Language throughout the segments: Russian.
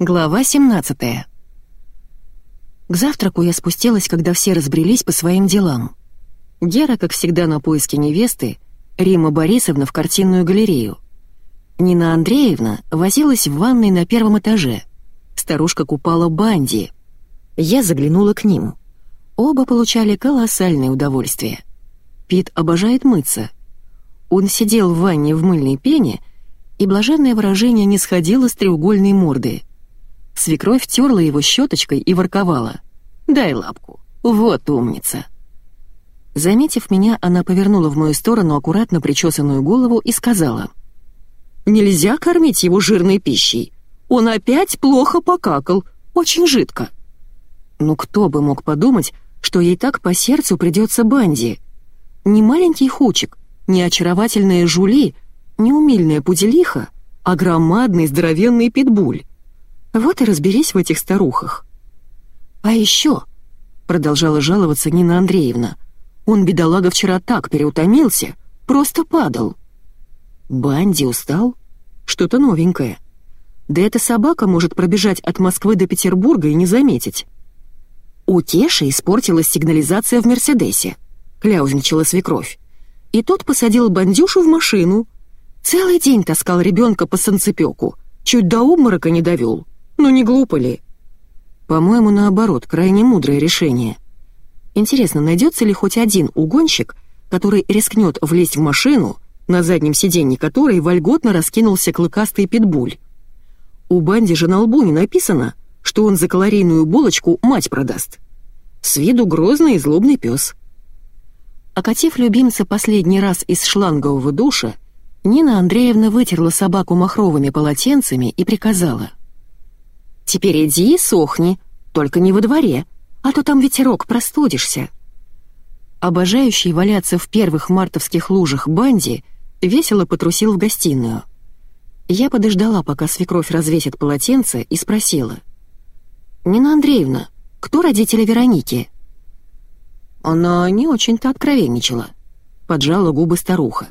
Глава 17 К завтраку я спустилась, когда все разбрелись по своим делам. Гера, как всегда, на поиске невесты, Рима Борисовна в картинную галерею. Нина Андреевна возилась в ванной на первом этаже. Старушка купала банди. Я заглянула к ним. Оба получали колоссальное удовольствие. Пит обожает мыться. Он сидел в ванне в мыльной пене, и блаженное выражение не сходило с треугольной морды. Свекровь терла его щеточкой и ворковала. «Дай лапку. Вот умница». Заметив меня, она повернула в мою сторону аккуратно причесанную голову и сказала. «Нельзя кормить его жирной пищей. Он опять плохо покакал, очень жидко». Ну кто бы мог подумать, что ей так по сердцу придется Банди. Не маленький хучик, не очаровательная жули, не умильная пуделиха, а громадный здоровенный питбуль. Вот и разберись в этих старухах. А еще, продолжала жаловаться Нина Андреевна, он, бедолага, вчера так переутомился, просто падал. Банди устал? Что-то новенькое. Да эта собака может пробежать от Москвы до Петербурга и не заметить. У Теши испортилась сигнализация в «Мерседесе», — кляузничала свекровь. И тот посадил бандюшу в машину. Целый день таскал ребенка по санцепёку, чуть до обморока не довел. Ну не глупо ли? По-моему, наоборот, крайне мудрое решение. Интересно, найдется ли хоть один угонщик, который рискнет влезть в машину, на заднем сиденье которой вольготно раскинулся клыкастый питбуль? У Банди же на лбу не написано, что он за калорийную булочку мать продаст. С виду грозный и злобный пес. Окатив любимца последний раз из шлангового душа, Нина Андреевна вытерла собаку махровыми полотенцами и приказала. Теперь иди и сохни, только не во дворе, а то там ветерок, простудишься». Обожающий валяться в первых мартовских лужах Банди весело потрусил в гостиную. Я подождала, пока свекровь развесит полотенце, и спросила. «Нина Андреевна, кто родители Вероники?» Она не очень-то откровенничала. Поджала губы старуха.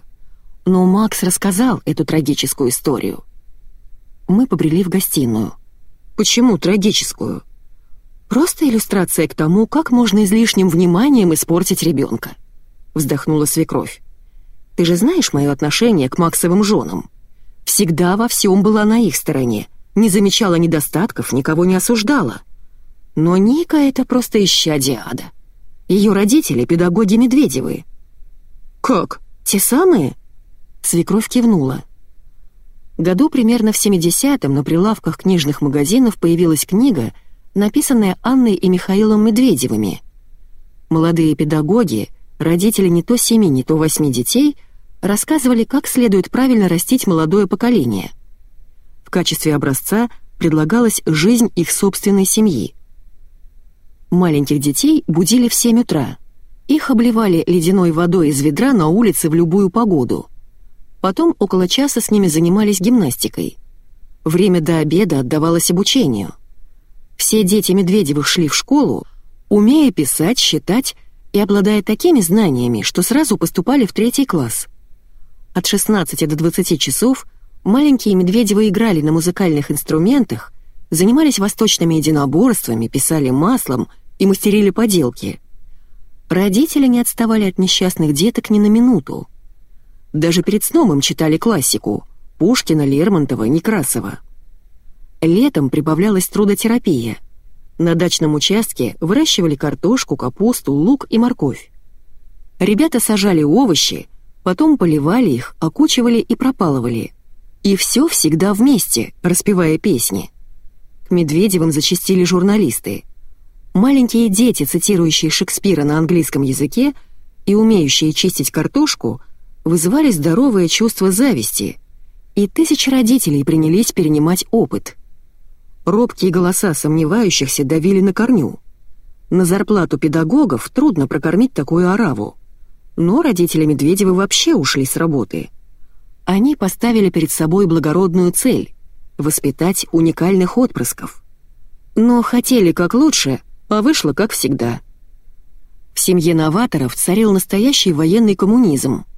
Но Макс рассказал эту трагическую историю. Мы побрели в гостиную. Почему трагическую? Просто иллюстрация к тому, как можно излишним вниманием испортить ребенка. Вздохнула свекровь. Ты же знаешь мое отношение к Максовым женам. Всегда во всем была на их стороне, не замечала недостатков, никого не осуждала. Но Ника — это просто исчадие ада. Ее родители — педагоги Медведевы. «Как? Те самые?» Свекровь кивнула. Году примерно в 70-м на прилавках книжных магазинов появилась книга, написанная Анной и Михаилом Медведевыми. Молодые педагоги, родители не то семи, не то восьми детей, рассказывали, как следует правильно растить молодое поколение. В качестве образца предлагалась жизнь их собственной семьи. Маленьких детей будили в 7 утра. Их обливали ледяной водой из ведра на улице в любую погоду – Потом около часа с ними занимались гимнастикой. Время до обеда отдавалось обучению. Все дети Медведевых шли в школу, умея писать, считать и обладая такими знаниями, что сразу поступали в третий класс. От 16 до 20 часов маленькие Медведевы играли на музыкальных инструментах, занимались восточными единоборствами, писали маслом и мастерили поделки. Родители не отставали от несчастных деток ни на минуту. Даже перед сном им читали классику — Пушкина, Лермонтова, Некрасова. Летом прибавлялась трудотерапия. На дачном участке выращивали картошку, капусту, лук и морковь. Ребята сажали овощи, потом поливали их, окучивали и пропалывали. И все всегда вместе, распевая песни. К Медведевым зачастили журналисты. Маленькие дети, цитирующие Шекспира на английском языке и умеющие чистить картошку — вызывали здоровое чувство зависти, и тысячи родителей принялись перенимать опыт. Робкие голоса сомневающихся давили на корню. На зарплату педагогов трудно прокормить такую ораву. Но родители Медведева вообще ушли с работы. Они поставили перед собой благородную цель — воспитать уникальных отпрысков. Но хотели как лучше, а вышло как всегда. В семье новаторов царил настоящий военный коммунизм —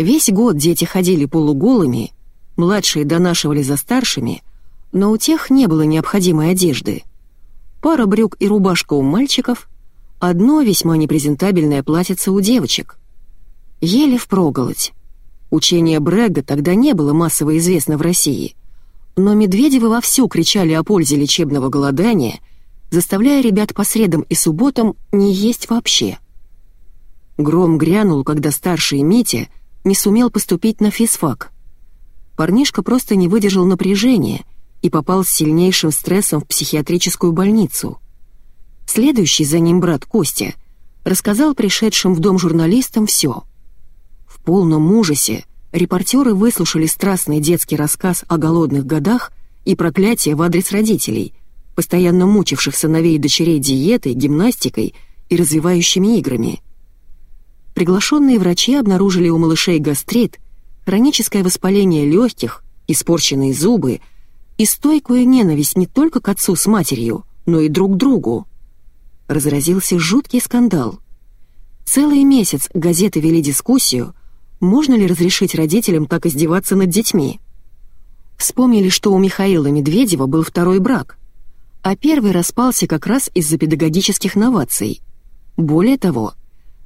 Весь год дети ходили полуголыми, младшие донашивали за старшими, Но у тех не было необходимой одежды. Пара брюк и рубашка у мальчиков, одно весьма непрезентабельное платьице у девочек. Еле впроголодь. Учение Брэга тогда не было массово известно в России, но Медведевы вовсю кричали о пользе лечебного голодания, заставляя ребят по средам и субботам не есть вообще. Гром грянул, когда старший Митя не сумел поступить на физфак. Парнишка просто не выдержал напряжения и попал с сильнейшим стрессом в психиатрическую больницу. Следующий за ним брат Костя рассказал пришедшим в дом журналистам все. В полном ужасе репортеры выслушали страстный детский рассказ о голодных годах и проклятие в адрес родителей, постоянно мучивших сыновей и дочерей диетой, гимнастикой и развивающими играми. Приглашенные врачи обнаружили у малышей гастрит, хроническое воспаление легких, испорченные зубы и стойкую ненависть не только к отцу с матерью, но и друг к другу. Разразился жуткий скандал. Целый месяц газеты вели дискуссию, можно ли разрешить родителям так издеваться над детьми. Вспомнили, что у Михаила Медведева был второй брак, а первый распался как раз из-за педагогических новаций. Более того,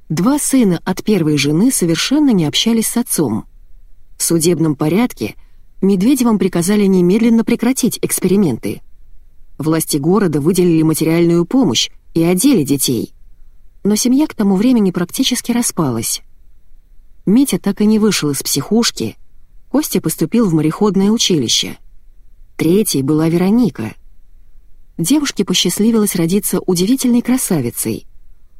два сына от первой жены совершенно не общались с отцом. В судебном порядке Медведевым приказали немедленно прекратить эксперименты. Власти города выделили материальную помощь и одели детей. Но семья к тому времени практически распалась. Митя так и не вышел из психушки, Костя поступил в мореходное училище. Третьей была Вероника — девушке посчастливилось родиться удивительной красавицей,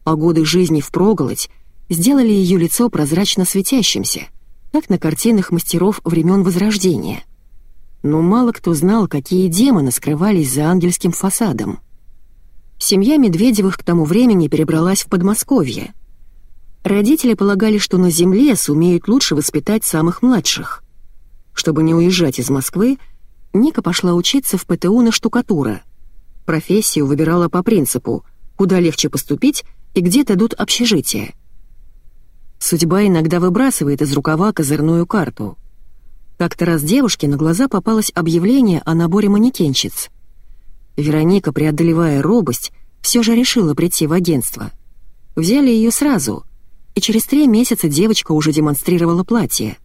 а годы жизни впроголодь сделали ее лицо прозрачно светящимся, как на картинах мастеров времен Возрождения. Но мало кто знал, какие демоны скрывались за ангельским фасадом. Семья Медведевых к тому времени перебралась в Подмосковье. Родители полагали, что на земле сумеют лучше воспитать самых младших. Чтобы не уезжать из Москвы, Ника пошла учиться в ПТУ на штукатура — Профессию выбирала по принципу, куда легче поступить и где дадут общежитие. Судьба иногда выбрасывает из рукава козырную карту. Как-то раз девушке на глаза попалось объявление о наборе манекенщиц. Вероника, преодолевая робость, все же решила прийти в агентство. Взяли ее сразу, и через три месяца девочка уже демонстрировала платье.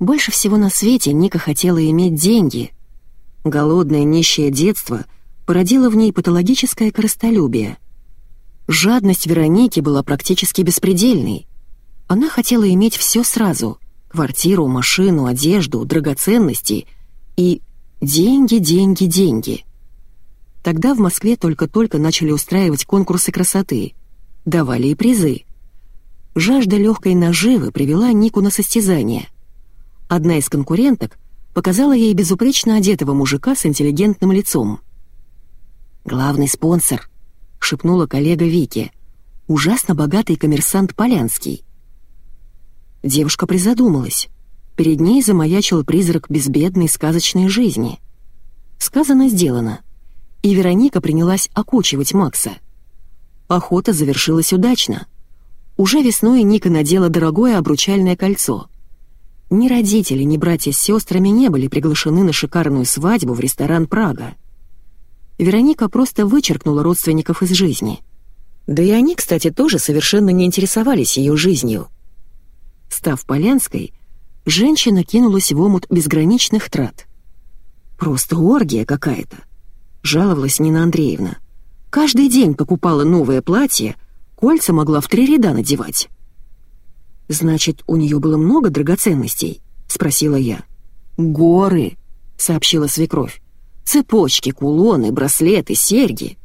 Больше всего на свете Ника хотела иметь деньги. Голодное нищее детство — породило в ней патологическое корыстолюбие. Жадность Вероники была практически беспредельной. Она хотела иметь все сразу — квартиру, машину, одежду, драгоценности и деньги, деньги, деньги. Тогда в Москве только-только начали устраивать конкурсы красоты, давали и призы. Жажда легкой наживы привела Нику на состязание. Одна из конкуренток показала ей безупречно одетого мужика с интеллигентным лицом — «Главный спонсор», — шепнула коллега Вики. «Ужасно богатый коммерсант Полянский». Девушка призадумалась. Перед ней замаячил призрак безбедной сказочной жизни. Сказано, сделано. И Вероника принялась окучивать Макса. Охота завершилась удачно. Уже весной Ника надела дорогое обручальное кольцо. Ни родители, ни братья с сестрами не были приглашены на шикарную свадьбу в ресторан «Прага». Вероника просто вычеркнула родственников из жизни. Да и они, кстати, тоже совершенно не интересовались ее жизнью. Став Полянской, женщина кинулась в омут безграничных трат. «Просто оргия какая-то», — жаловалась Нина Андреевна. «Каждый день покупала новое платье, кольца могла в три ряда надевать». «Значит, у нее было много драгоценностей?» — спросила я. «Горы», — сообщила свекровь. Цепочки, кулоны, браслеты, серьги.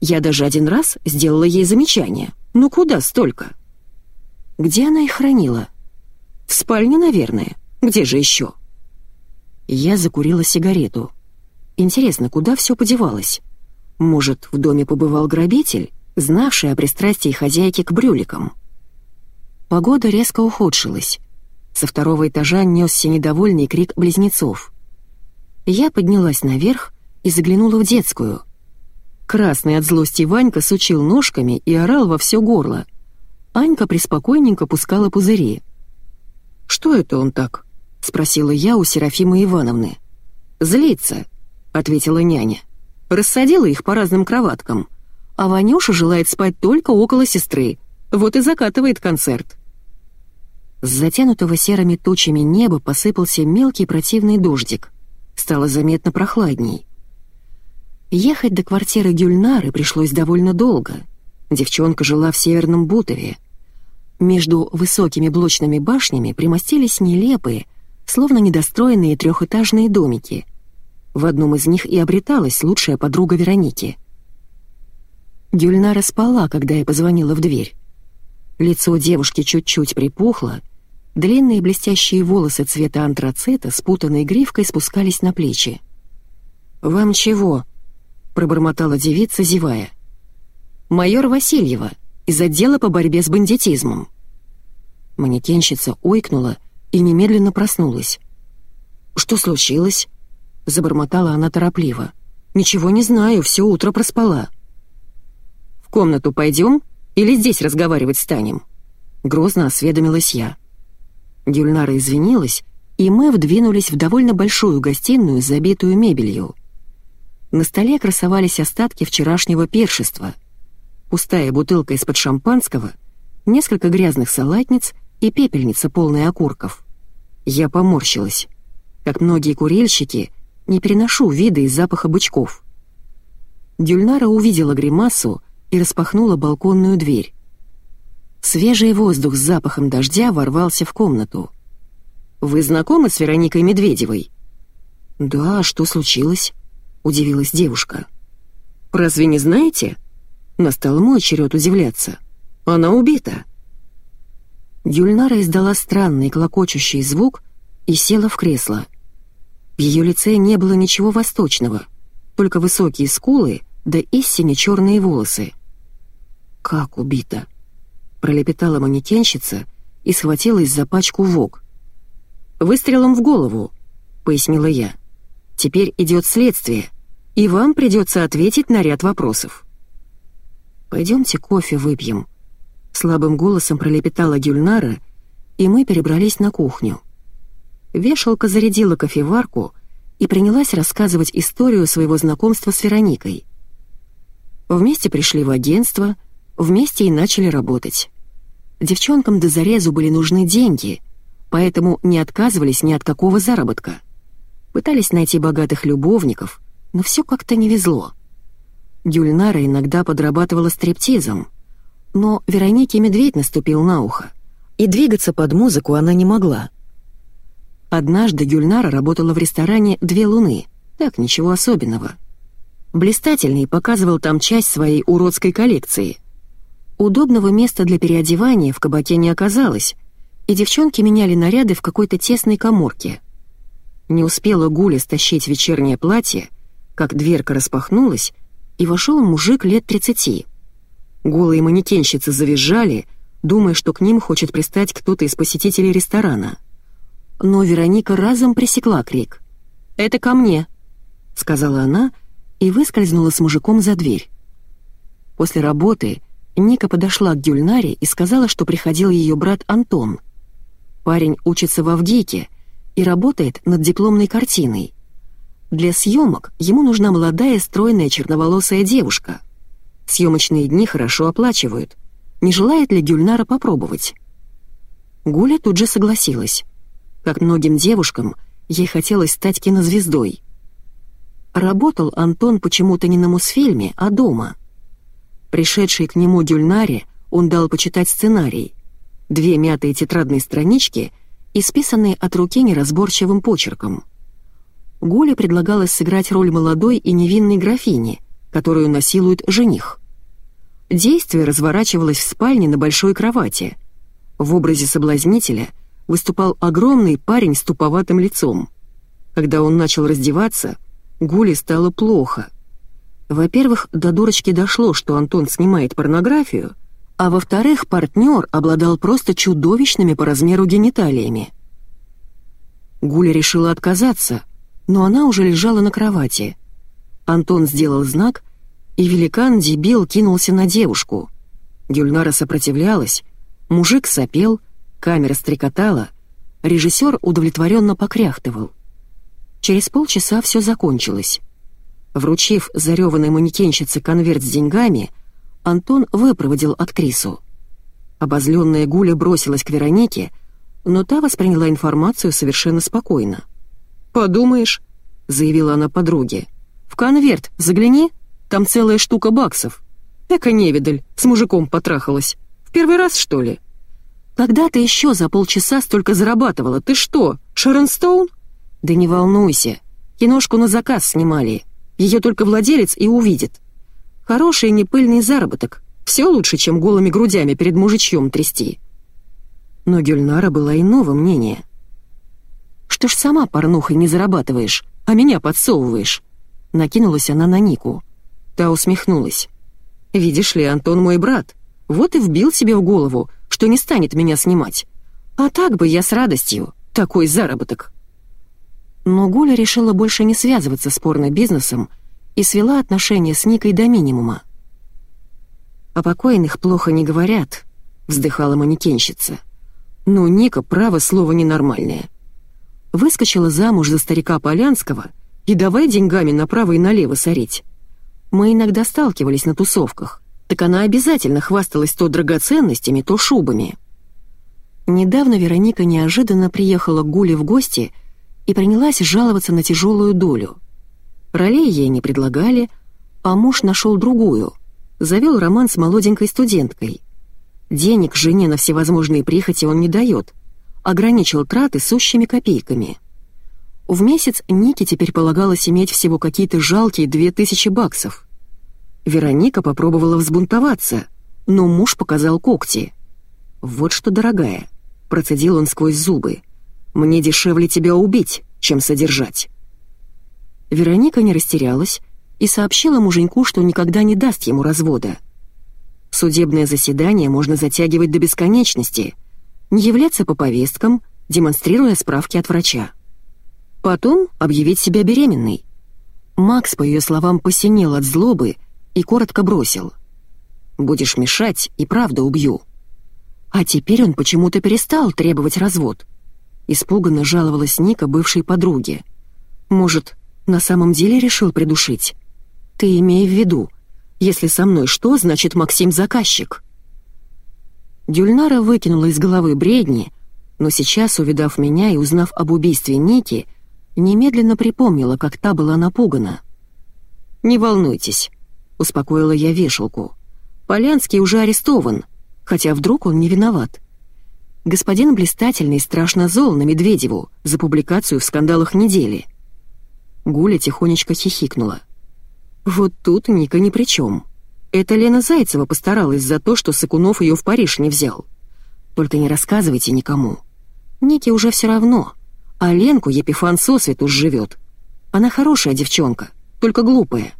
Я даже один раз сделала ей замечание. Ну куда столько? Где она их хранила? В спальне, наверное. Где же еще? Я закурила сигарету. Интересно, куда все подевалось? Может, в доме побывал грабитель, знавший о пристрастии хозяйки к брюликам? Погода резко ухудшилась. Со второго этажа несся недовольный крик близнецов. Я поднялась наверх и заглянула в детскую. Красный от злости Ванька сучил ножками и орал во все горло. Анька преспокойненько пускала пузыри. «Что это он так?» — спросила я у Серафимы Ивановны. «Злится», — ответила няня. «Рассадила их по разным кроваткам. А Ванюша желает спать только около сестры. Вот и закатывает концерт». С затянутого серыми тучами неба посыпался мелкий противный дождик. Стало заметно прохладней. Ехать до квартиры Гюльнары пришлось довольно долго. Девчонка жила в Северном Бутове. Между высокими блочными башнями примостились нелепые, словно недостроенные трехэтажные домики. В одном из них и обреталась лучшая подруга Вероники. Гюльнара спала, когда я позвонила в дверь. Лицо девушки чуть-чуть припухло, длинные блестящие волосы цвета антрацита, спутанной гривкой, спускались на плечи. «Вам чего?» — пробормотала девица, зевая. «Майор Васильева, из отдела по борьбе с бандитизмом». Манекенщица ойкнула и немедленно проснулась. «Что случилось?» — забормотала она торопливо. «Ничего не знаю, все утро проспала». «В комнату пойдем или здесь разговаривать станем?» Грозно осведомилась я. Гюльнара извинилась, и мы вдвинулись в довольно большую гостиную, забитую мебелью. На столе красовались остатки вчерашнего першества. Пустая бутылка из-под шампанского, несколько грязных салатниц и пепельница, полная окурков. Я поморщилась. Как многие курильщики, не переношу вида и запаха бычков. Гюльнара увидела гримасу и распахнула балконную дверь. Свежий воздух с запахом дождя ворвался в комнату. «Вы знакомы с Вероникой Медведевой?» «Да, что случилось?» — удивилась девушка. «Разве не знаете?» Настал мой черед удивляться. «Она убита». Юльнара издала странный клокочущий звук и села в кресло. В ее лице не было ничего восточного, только высокие скулы да истине черные волосы. «Как убита?» — пролепетала манекенщица и схватилась за пачку ВОК. «Выстрелом в голову», — пояснила я. Теперь идет следствие, и вам придется ответить на ряд вопросов». «Пойдемте кофе выпьем», — слабым голосом пролепетала Гюльнара, и мы перебрались на кухню. Вешалка зарядила кофеварку и принялась рассказывать историю своего знакомства с Вероникой. Вместе пришли в агентство, вместе и начали работать. Девчонкам до зарезу были нужны деньги, поэтому не отказывались ни от какого заработка — Пытались найти богатых любовников, но все как-то не везло. Гюльнара иногда подрабатывала стриптизом, но Веронике медведь наступил на ухо, и двигаться под музыку она не могла. Однажды Гюльнара работала в ресторане «Две луны», так, ничего особенного. Блистательный показывал там часть своей уродской коллекции. Удобного места для переодевания в кабаке не оказалось, и девчонки меняли наряды в какой-то тесной коморке — не успела Гуля стащить вечернее платье, как дверка распахнулась, и вошел мужик лет тридцати. Голые манекенщицы завизжали, думая, что к ним хочет пристать кто-то из посетителей ресторана. Но Вероника разом пресекла крик. «Это ко мне», — сказала она и выскользнула с мужиком за дверь. После работы Ника подошла к Гюльнаре и сказала, что приходил ее брат Антон. Парень учится в Авгейке — и работает над дипломной картиной. Для съемок ему нужна молодая стройная черноволосая девушка. Съемочные дни хорошо оплачивают. Не желает ли Гюльнара попробовать? Гуля тут же согласилась. Как многим девушкам, ей хотелось стать кинозвездой. Работал Антон почему-то не на Мосфильме, а дома. Пришедший к нему Гюльнаре, он дал почитать сценарий. Две мятые тетрадные странички исписанные от руки неразборчивым почерком. Гуле предлагалось сыграть роль молодой и невинной графини, которую насилует жених. Действие разворачивалось в спальне на большой кровати. В образе соблазнителя выступал огромный парень с туповатым лицом. Когда он начал раздеваться, Гуле стало плохо. Во-первых, до дурочки дошло, что Антон снимает порнографию, а во-вторых, партнер обладал просто чудовищными по размеру гениталиями. Гуля решила отказаться, но она уже лежала на кровати. Антон сделал знак, и великан-дебил кинулся на девушку. Гюльнара сопротивлялась, мужик сопел, камера стрекотала, режиссер удовлетворенно покряхтывал. Через полчаса все закончилось. Вручив зареванной манекенщице конверт с деньгами, Антон выпроводил актрису. Обозленная Гуля бросилась к Веронике, но та восприняла информацию совершенно спокойно. «Подумаешь», — заявила она подруге, — «в конверт загляни, там целая штука баксов. Эка невидаль, с мужиком потрахалась. В первый раз, что ли?» «Когда ты еще за полчаса столько зарабатывала? Ты что, Шерон Стоун?» «Да не волнуйся, киношку на заказ снимали. Ее только владелец и увидит. Хороший непыльный заработок. Все лучше, чем голыми грудями перед мужичьем трясти». Но Гюльнара была иного мнения. «Что ж сама порнухой не зарабатываешь, а меня подсовываешь?» Накинулась она на Нику. Та усмехнулась. «Видишь ли, Антон мой брат. Вот и вбил себе в голову, что не станет меня снимать. А так бы я с радостью. Такой заработок». Но Гуля решила больше не связываться с порно-бизнесом и свела отношения с Никой до минимума. «О покойных плохо не говорят», — вздыхала манекенщица. Но Ника, право слово, ненормальное. Выскочила замуж за старика Полянского и давай деньгами направо и налево сорить. Мы иногда сталкивались на тусовках, так она обязательно хвасталась то драгоценностями, то шубами. Недавно Вероника неожиданно приехала к Гуле в гости и принялась жаловаться на тяжелую долю. Ролей ей не предлагали, а муж нашел другую, завел роман с молоденькой студенткой — Денег жене на всевозможные прихоти он не дает, ограничил траты сущими копейками. В месяц Нике теперь полагалось иметь всего какие-то жалкие две тысячи баксов. Вероника попробовала взбунтоваться, но муж показал когти. «Вот что, дорогая», — процедил он сквозь зубы, — «мне дешевле тебя убить, чем содержать». Вероника не растерялась и сообщила муженьку, что никогда не даст ему развода — Судебное заседание можно затягивать до бесконечности, не являться по повесткам, демонстрируя справки от врача. Потом объявить себя беременной. Макс, по ее словам, посинел от злобы и коротко бросил. «Будешь мешать, и правда убью». А теперь он почему-то перестал требовать развод. Испуганно жаловалась Ника бывшей подруге. «Может, на самом деле решил придушить? Ты имей в виду, если со мной что, значит Максим заказчик». Дюльнара выкинула из головы бредни, но сейчас, увидав меня и узнав об убийстве Ники, немедленно припомнила, как та была напугана. «Не волнуйтесь», — успокоила я вешалку. «Полянский уже арестован, хотя вдруг он не виноват. Господин Блистательный страшно зол на Медведеву за публикацию в скандалах недели». Гуля тихонечко хихикнула. Вот тут Ника ни при чем. Это Лена Зайцева постаралась за то, что Сыкунов ее в Париж не взял. Только не рассказывайте никому. Нике уже все равно, а Ленку Епифан уж живет. Она хорошая девчонка, только глупая.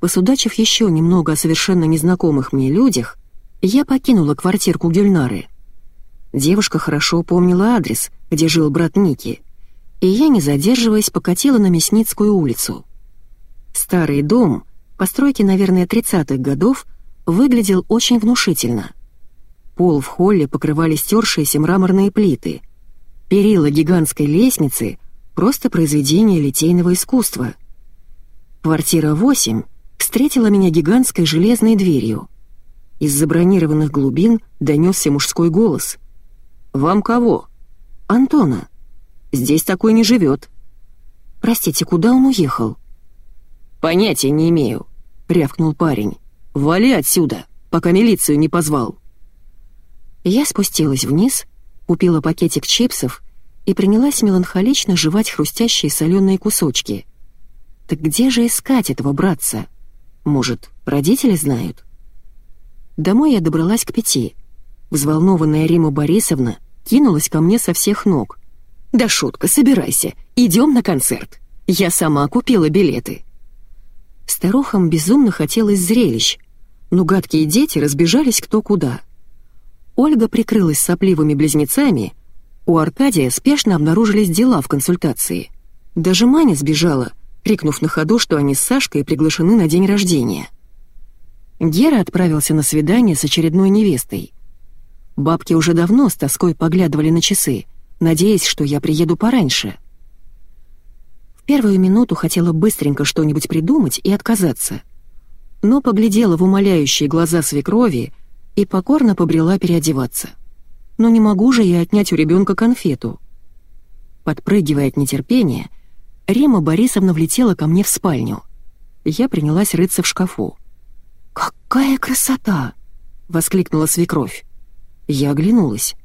Посудачив еще немного о совершенно незнакомых мне людях, я покинула квартирку Гюльнары. Девушка хорошо помнила адрес, где жил брат Ники, и я, не задерживаясь, покатила на Мясницкую улицу. Старый дом, постройки, наверное, 30-х годов, выглядел очень внушительно. Пол в холле покрывали стершиеся мраморные плиты. Перила гигантской лестницы — просто произведение литейного искусства. Квартира 8 встретила меня гигантской железной дверью. Из забронированных глубин донесся мужской голос. «Вам кого?» «Антона. Здесь такой не живет». «Простите, куда он уехал?» «Понятия не имею», — рявкнул парень. «Вали отсюда, пока милицию не позвал». Я спустилась вниз, купила пакетик чипсов и принялась меланхолично жевать хрустящие соленые кусочки. Так где же искать этого братца? Может, родители знают? Домой я добралась к пяти. Взволнованная Рима Борисовна кинулась ко мне со всех ног. «Да шутка, собирайся, идем на концерт. Я сама купила билеты». Старухам безумно хотелось зрелищ, но гадкие дети разбежались кто куда. Ольга прикрылась сопливыми близнецами, у Аркадия спешно обнаружились дела в консультации. Даже Маня сбежала, крикнув на ходу, что они с Сашкой приглашены на день рождения. Гера отправился на свидание с очередной невестой. Бабки уже давно с тоской поглядывали на часы, надеясь, что я приеду пораньше — Первую минуту хотела быстренько что-нибудь придумать и отказаться. Но поглядела в умоляющие глаза свекрови и покорно побрела переодеваться. Но не могу же я отнять у ребенка конфету. Подпрыгивая от нетерпения, Рима Борисовна влетела ко мне в спальню. Я принялась рыться в шкафу. «Какая красота!» — воскликнула свекровь. Я оглянулась.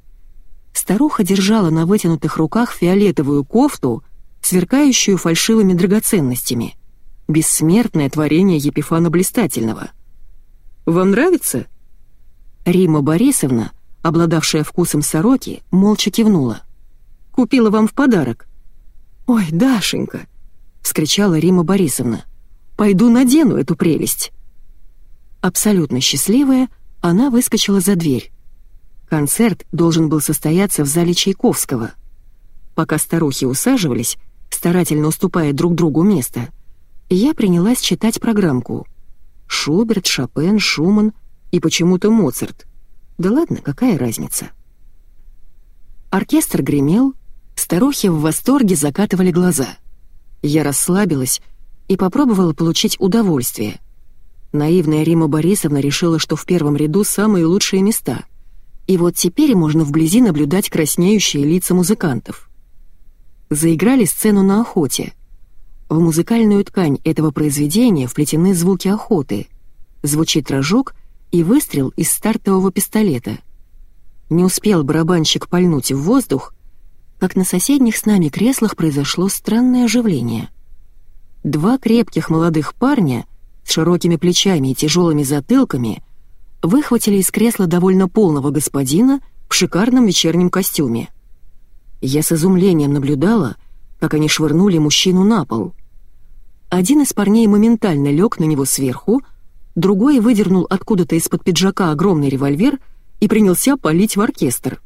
Старуха держала на вытянутых руках фиолетовую кофту, сверкающую фальшивыми драгоценностями. Бессмертное творение Епифана Блистательного. «Вам нравится?» Рима Борисовна, обладавшая вкусом сороки, молча кивнула. «Купила вам в подарок». «Ой, Дашенька!» — вскричала Рима Борисовна. «Пойду надену эту прелесть». Абсолютно счастливая, она выскочила за дверь. Концерт должен был состояться в зале Чайковского. Пока старухи усаживались, старательно уступая друг другу место, я принялась читать программку. Шуберт, Шопен, Шуман и почему-то Моцарт. Да ладно, какая разница? Оркестр гремел, старухи в восторге закатывали глаза. Я расслабилась и попробовала получить удовольствие. Наивная Рима Борисовна решила, что в первом ряду самые лучшие места — и вот теперь можно вблизи наблюдать краснеющие лица музыкантов. Заиграли сцену на охоте. В музыкальную ткань этого произведения вплетены звуки охоты. Звучит рожок и выстрел из стартового пистолета. Не успел барабанщик пальнуть в воздух, как на соседних с нами креслах произошло странное оживление. Два крепких молодых парня с широкими плечами и тяжелыми затылками — выхватили из кресла довольно полного господина в шикарном вечернем костюме. Я с изумлением наблюдала, как они швырнули мужчину на пол. Один из парней моментально лег на него сверху, другой выдернул откуда-то из-под пиджака огромный револьвер и принялся палить в оркестр.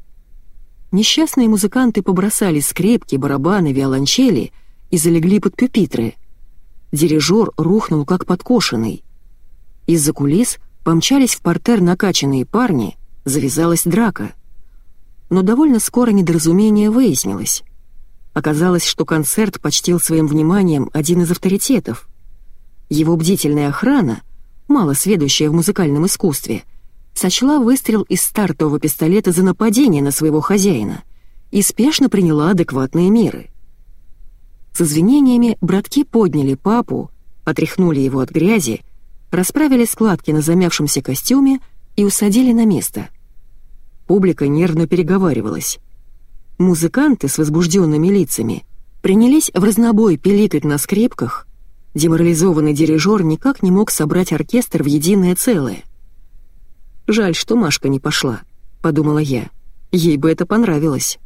Несчастные музыканты побросали скрепки, барабаны, виолончели и залегли под пюпитры. Дирижер рухнул как подкошенный. Из-за кулис Помчались в портер накачанные парни, завязалась драка. Но довольно скоро недоразумение выяснилось. Оказалось, что концерт почтил своим вниманием один из авторитетов. Его бдительная охрана, мало сведущая в музыкальном искусстве, сочла выстрел из стартового пистолета за нападение на своего хозяина и спешно приняла адекватные меры. С извинениями братки подняли папу, отряхнули его от грязи расправили складки на замявшемся костюме и усадили на место. Публика нервно переговаривалась. Музыканты с возбужденными лицами принялись в разнобой пиликать на скрепках, деморализованный дирижер никак не мог собрать оркестр в единое целое. «Жаль, что Машка не пошла», — подумала я. «Ей бы это понравилось».